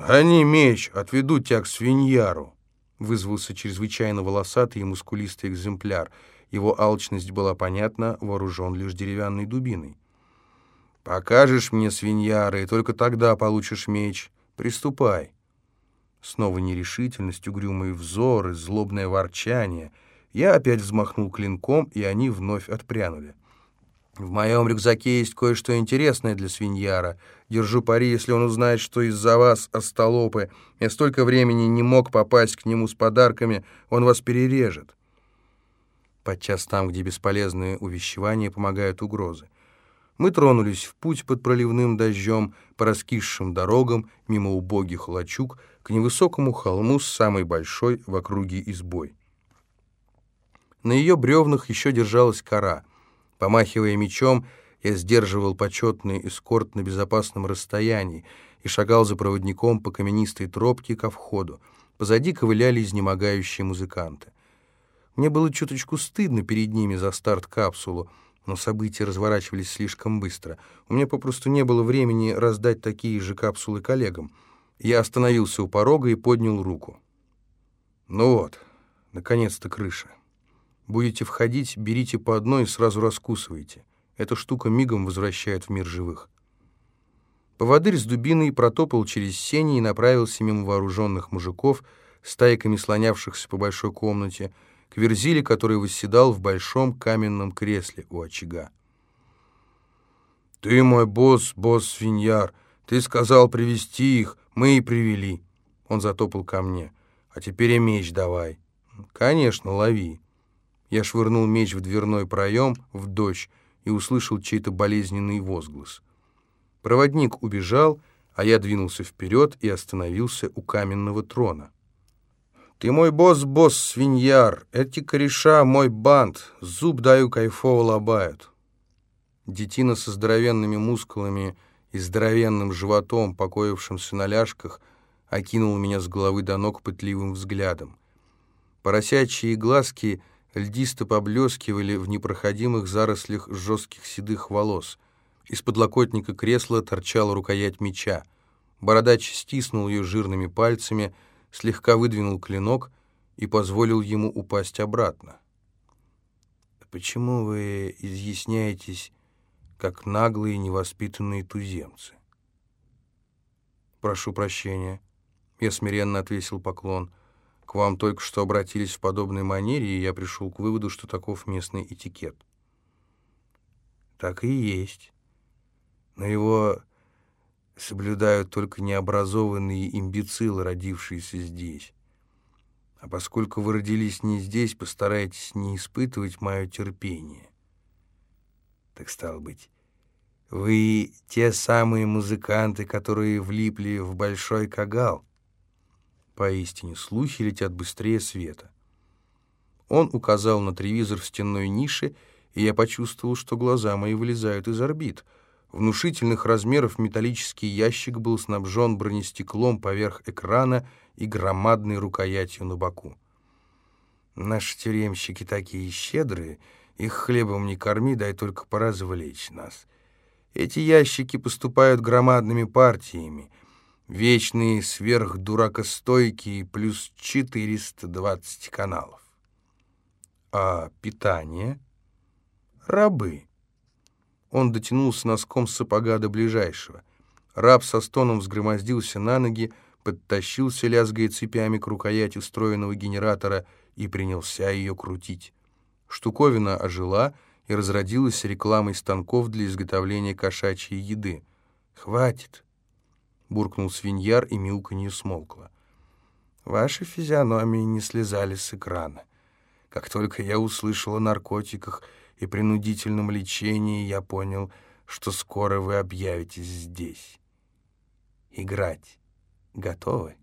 «Гони меч, отведу тебя к свиньяру», — вызвался чрезвычайно волосатый и мускулистый экземпляр. Его алчность была понятна, вооружен лишь деревянной дубиной. «Покажешь мне свиньяра, и только тогда получишь меч. Приступай». Снова нерешительность, угрюмые взоры, злобное ворчание. Я опять взмахнул клинком, и они вновь отпрянули. В моем рюкзаке есть кое-что интересное для свиньяра. Держу пари, если он узнает, что из-за вас, остолопы, я столько времени не мог попасть к нему с подарками, он вас перережет. Подчас там, где бесполезные увещевания помогают угрозы. Мы тронулись в путь под проливным дождем, по раскисшим дорогам, мимо убогих лачуг, к невысокому холму с самой большой в округе избой. На ее бревнах еще держалась кора. Помахивая мечом, я сдерживал почетный эскорт на безопасном расстоянии и шагал за проводником по каменистой тропке ко входу. Позади ковыляли изнемогающие музыканты. Мне было чуточку стыдно перед ними за старт-капсулу, но события разворачивались слишком быстро. У меня попросту не было времени раздать такие же капсулы коллегам. Я остановился у порога и поднял руку. Ну вот, наконец-то крыша. Будете входить, берите по одной и сразу раскусывайте. Эта штука мигом возвращает в мир живых. Поводырь с дубиной протопал через сени и направился мимо вооруженных мужиков, стайками слонявшихся по большой комнате, к Верзиле, который восседал в большом каменном кресле у очага. «Ты мой босс, босс Свиньяр. Ты сказал привести их, мы и привели». Он затопал ко мне. «А теперь и меч давай». «Конечно, лови». Я швырнул меч в дверной проем, в дождь, и услышал чей-то болезненный возглас. Проводник убежал, а я двинулся вперед и остановился у каменного трона. «Ты мой босс-босс, свиньяр, эти кореша мой бант, зуб даю кайфово лобают». Детина со здоровенными мускулами и здоровенным животом, покоившимся на ляжках, окинул меня с головы до ног пытливым взглядом. Поросячьи глазки льдисто поблескивали в непроходимых зарослях жестких седых волос. Из подлокотника кресла торчала рукоять меча. Бородач стиснул ее жирными пальцами — слегка выдвинул клинок и позволил ему упасть обратно. «Почему вы изъясняетесь, как наглые невоспитанные туземцы?» «Прошу прощения», — я смиренно отвесил поклон. «К вам только что обратились в подобной манере, и я пришел к выводу, что таков местный этикет». «Так и есть. Но его соблюдают только необразованные имбецилы, родившиеся здесь. А поскольку вы родились не здесь, постарайтесь не испытывать мое терпение. Так стало быть, вы те самые музыканты, которые влипли в большой кагал. Поистине, слухи летят быстрее света. Он указал на телевизор в стенной нише, и я почувствовал, что глаза мои вылезают из орбит — Внушительных размеров металлический ящик был снабжен бронестеклом поверх экрана и громадной рукоятью на боку. Наши тюремщики такие щедрые, их хлебом не корми, дай только поразвлечь нас. Эти ящики поступают громадными партиями, вечные сверхдуракостойкие плюс 420 каналов. А питание? Рабы. Он дотянулся носком сапога до ближайшего. Раб со стоном взгромоздился на ноги, подтащился, лязгая цепями к рукояти встроенного генератора, и принялся ее крутить. Штуковина ожила и разродилась рекламой станков для изготовления кошачьей еды. «Хватит!» — буркнул свиньяр, и мяуканье смолкло. «Ваши физиономии не слезали с экрана. Как только я услышал о наркотиках — и принудительном лечении я понял, что скоро вы объявитесь здесь. Играть готовы?